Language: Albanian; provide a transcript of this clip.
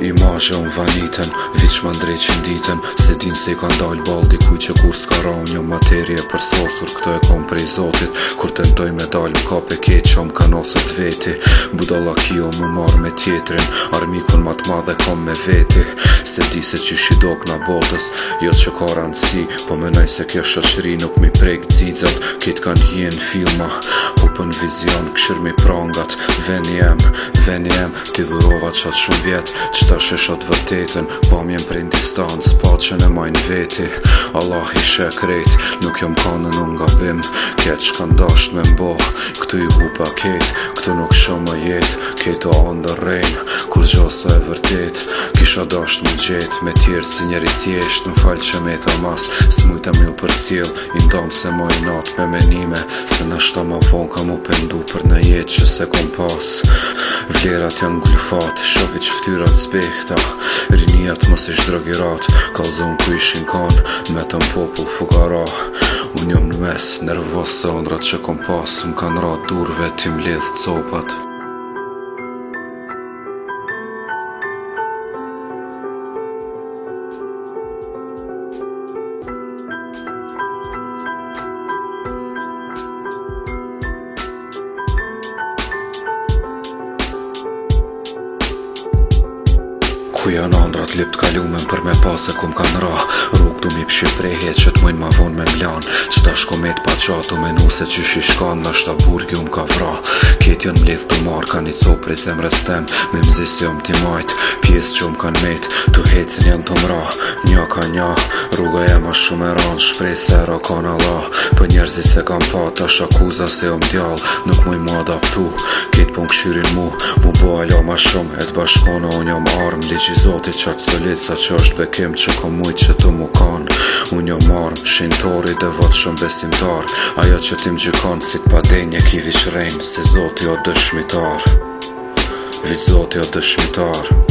I mashe unë vanitën, vitë shmën drejtë që nditën Se din se i ka ndalë baldi kuj që kur s'ka ra unë Një materje për sosur, këto e kom prej zotit Kur të ndoj me dalë më kape ke që më ka nosët veti Budala kjo më marë me tjetrin Armikun më të madhe kom me veti Se di se që shidok në botës Jo që ka rëndësi Po mënaj se kjo shashri nuk mi prejkë dzidzat Kitë kanë hjenë kanë filma upën vizion këshir me prangat ven jem, ven jem ti dhurova qatë shumë vjet qëta sheshat vërtetën po mjen prej në distanc po që në majnë veti Allah i krejt nuk jom kanën unë nga bim ketë kanë dasht me mbo këtu i bu paket këtu nuk shumë më jet këtu andër rejnë kur gjosa e vërtet kisha dasht më gjet me tjerë si njeri thjesht në falë që me thamas së mujta mjë për i se mojnë natë me menime se në shta më kam mu pendu për në jetë që se kom pas Vlerat jam gullfat, shofi që ftyrat spekta Rinijat mos ish drogirat, kalzon ku ishin kon Me të popull fukara Unë jam në mes, Nervosë se ondrat që kom pas Më kanë ratë durve tim ledh copat Ku janë andrat lip t'kallume për me pasë e kum kanë ra Ruk du mi pëshy prehet që t'mojnë ma vonë me mlan Qëta shko me t'pa qatu me nuse që shishkan Në shta burgi um ka vra Ketë janë mleth t'u marë ka një co se zemrë stem Me mëzis jam t'i majt Pjes që um kanë met T'u hecin janë t'u mra Nja ka nja rruga e ma shumë e ranë Shprej se rakon Allah Për njerëzi se kam pa Ta shakuza se jom djall Nuk muj mu adaptu Kitë pun këshyrin mu Mu bo ala ma shumë E të bashkona unë jom armë Ligi zotit që atë solit Sa që është bekim që kom mujt që të mu kanë Unë armë Shintori dhe vëtë shumë besimtar Ajo që tim gjikon Si të padenje ki vishrejnë Se zotit o dëshmitar Vi zotit o dëshmitar o dëshmitar